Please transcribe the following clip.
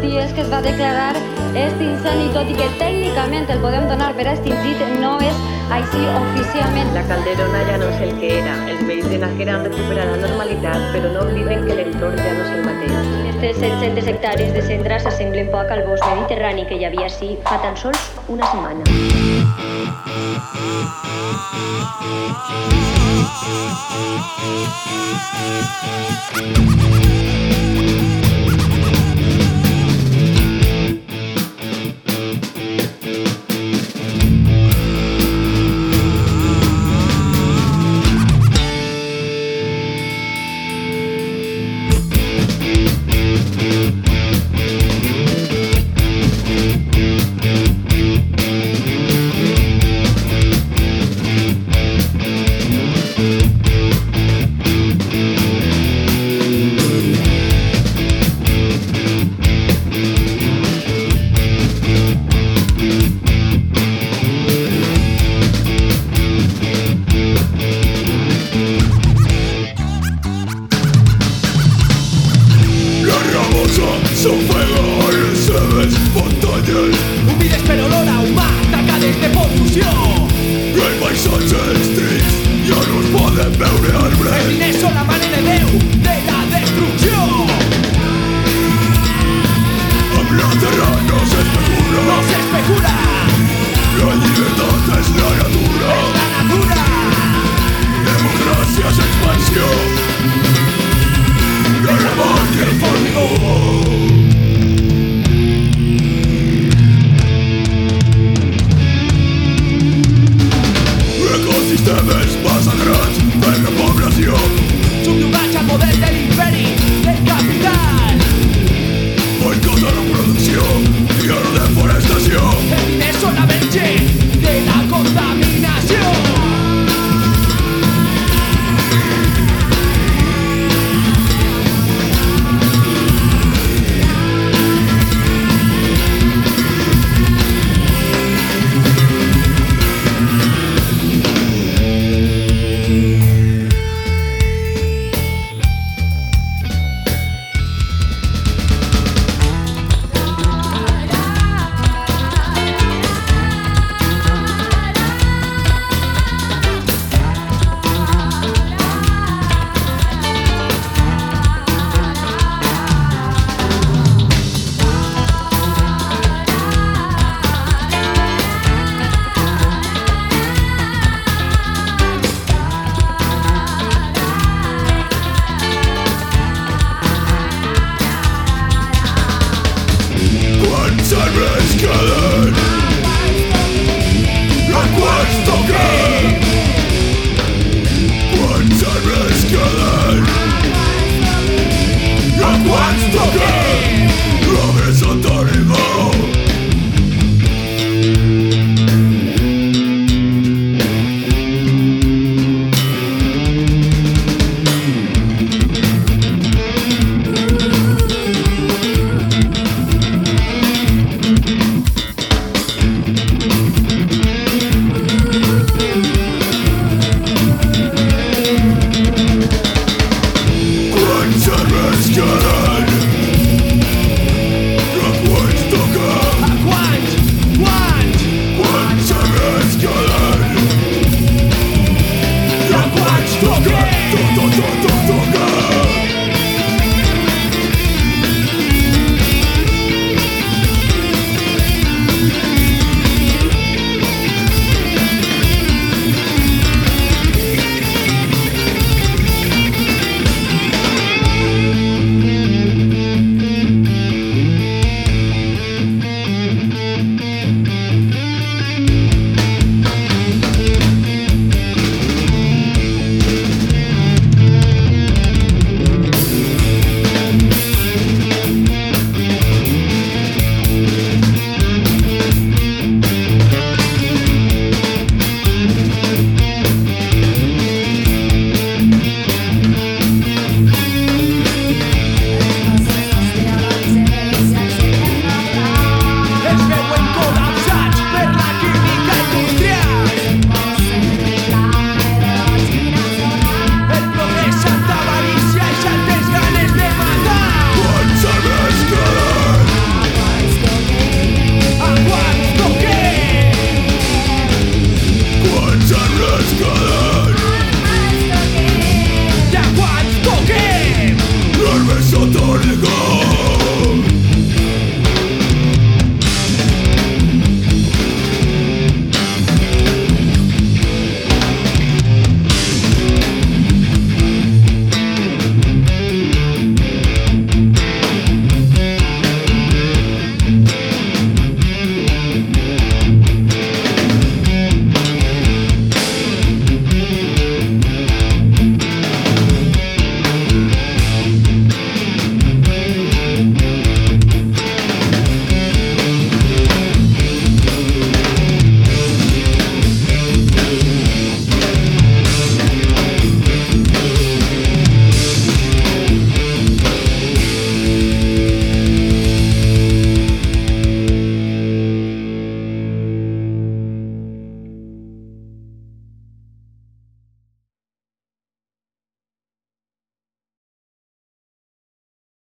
dies que es va declarar aquest incendi, tot i que tècnicament el podem donar per extingit, no és així oficialment. La Calderona ja no és el que era. Els veïns de Nájera han recuperat la normalitat, però no obliden que l'entorn ja no és el mateix. Aquestes 700 hectàrees de cendra s'assemblen poc al bosc mediterrani que hi havia així fa tan sols una setmana. La és trist, ja no es poden veure Els arbres diners són la mare de Déu de la destrucció. Amb la terra sirens gathered And what's